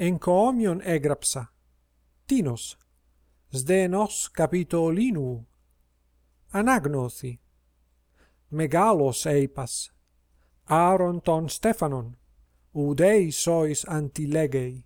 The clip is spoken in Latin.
en encomion egrapsa. Tinos. Sdenos capitolinu. Anagnothi megalos eipas. Aronton stefanon. Udei sois antilegei.